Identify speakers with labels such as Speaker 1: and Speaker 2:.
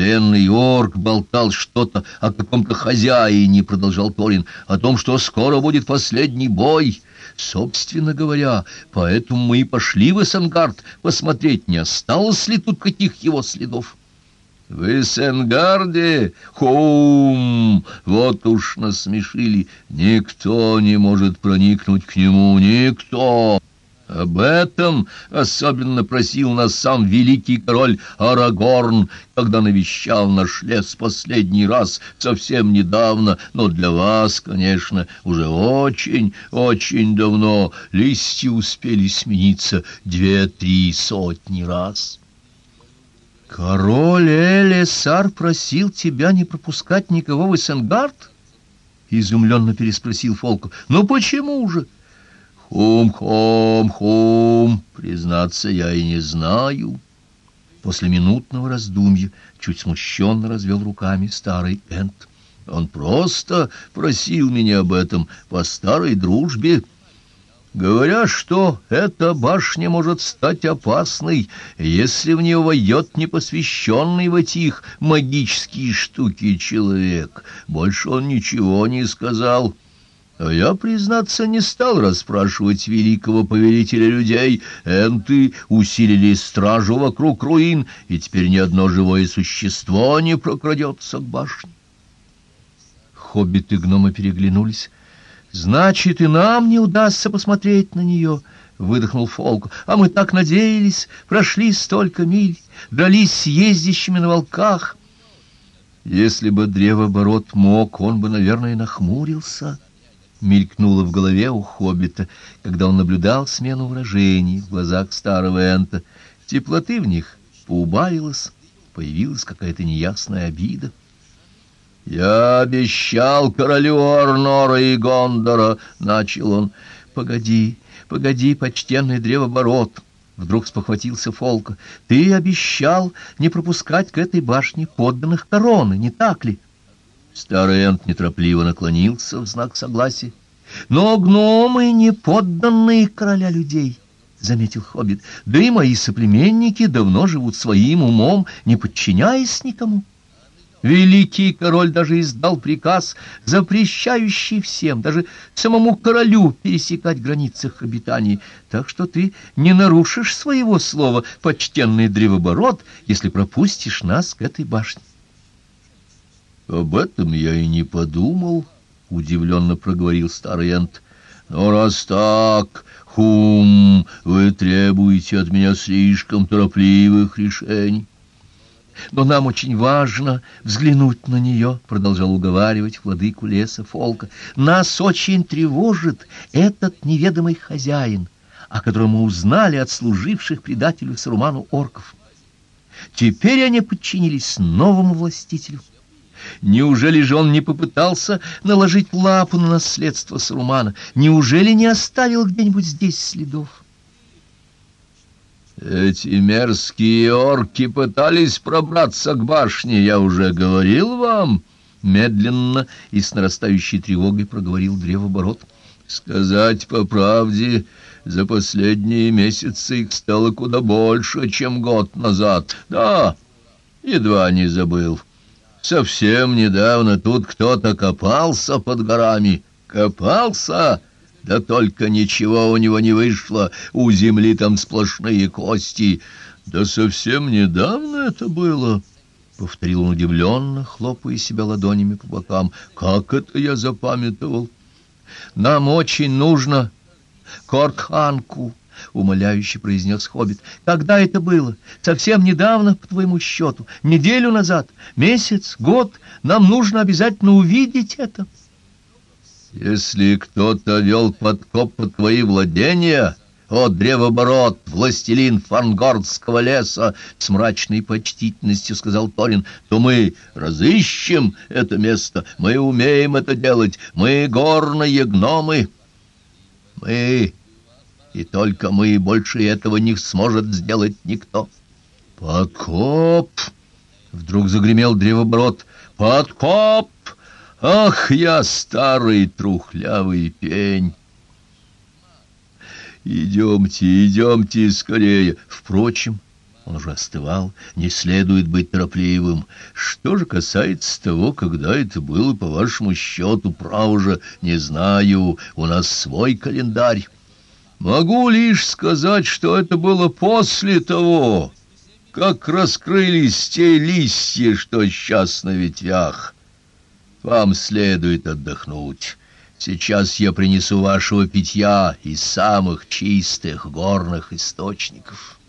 Speaker 1: Пленный орк болтал что-то о каком-то хозяине, продолжал Торин, о том, что скоро будет последний бой. Собственно говоря, поэтому мы и пошли в Эссенгард посмотреть, не осталось ли тут каких его следов. В Эссенгарде? Хум! Вот уж насмешили. Никто не может проникнуть к нему, никто. Об этом особенно просил нас сам великий король Арагорн, когда навещал наш лес последний раз, совсем недавно, но для вас, конечно, уже очень, очень давно. Листья успели смениться две-три сотни раз. «Король Элесар просил тебя не пропускать никого в Эссенгард?» — изумленно переспросил Фолку. «Ну почему же?» «Хум-хум-хум, признаться, я и не знаю». После минутного раздумья чуть смущенно развел руками старый Энт. «Он просто просил меня об этом по старой дружбе». Говоря, что эта башня может стать опасной, если в нее войдет непосвященный в эти магические штуки человек. Больше он ничего не сказал». А я, признаться, не стал расспрашивать великого повелителя людей. Энты усилили стражу вокруг руин, и теперь ни одно живое существо не прокрадется к башне. Хоббиты и гномы переглянулись. «Значит, и нам не удастся посмотреть на нее», — выдохнул Фолк. «А мы так надеялись, прошли столько миль, дрались с ездящими на волках». Если бы древоборот мог, он бы, наверное, нахмурился мелькнуло в голове у хоббита, когда он наблюдал смену выражений в глазах старого Энта. Теплоты в них поубавилось, появилась какая-то неясная обида. «Я обещал королю Арнора и Гондора», — начал он. «Погоди, погоди, почтенный древоборот», — вдруг спохватился Фолка. «Ты обещал не пропускать к этой башне подданных короны, не так ли?» Старый Энт неторопливо наклонился в знак согласия. «Но гномы не подданные короля людей», — заметил Хоббит. «Да и мои соплеменники давно живут своим умом, не подчиняясь никому». Великий король даже издал приказ, запрещающий всем, даже самому королю, пересекать границы их. Так что ты не нарушишь своего слова, почтенный древоборот, если пропустишь нас к этой башне. «Об этом я и не подумал», — удивленно проговорил старый Энт. «Но раз так, хум, вы требуете от меня слишком торопливых решений». «Но нам очень важно взглянуть на нее», — продолжал уговаривать владыку леса Фолка. «Нас очень тревожит этот неведомый хозяин, о котором мы узнали от служивших предателю Саруману орков. Теперь они подчинились новому властителю». Неужели же он не попытался наложить лапу на наследство Сарумана? Неужели не оставил где-нибудь здесь следов? Эти мерзкие орки пытались пробраться к башне, я уже говорил вам. Медленно и с нарастающей тревогой проговорил древоборот. Сказать по правде, за последние месяцы их стало куда больше, чем год назад. Да, едва не забыл. Совсем недавно тут кто-то копался под горами. Копался, да только ничего у него не вышло. У земли там сплошные кости. Да совсем недавно это было, — повторил он удивленно, хлопая себя ладонями по бокам. Как это я запамятовал? Нам очень нужно Коркханку. — умоляюще произнес Хоббит. — Когда это было? Совсем недавно, по твоему счету. Неделю назад? Месяц? Год? Нам нужно обязательно увидеть это. — Если кто-то вел подкоп под твои владения, о, древоборот, властелин фангордского леса, с мрачной почтительностью сказал Торин, то мы разыщем это место, мы умеем это делать, мы горные гномы. Мы и только мы, больше этого не сможет сделать никто. «Подкоп!» — вдруг загремел древоборот. «Подкоп! Ах, я старый трухлявый пень!» «Идемте, идемте скорее!» Впрочем, Он уже остывал, не следует быть торопливым. Что же касается того, когда это было, по вашему счету, право же, не знаю, у нас свой календарь. Могу лишь сказать, что это было после того, как раскрылись те листья, что сейчас на ветвях. Вам следует отдохнуть. Сейчас я принесу вашего питья из самых чистых горных источников».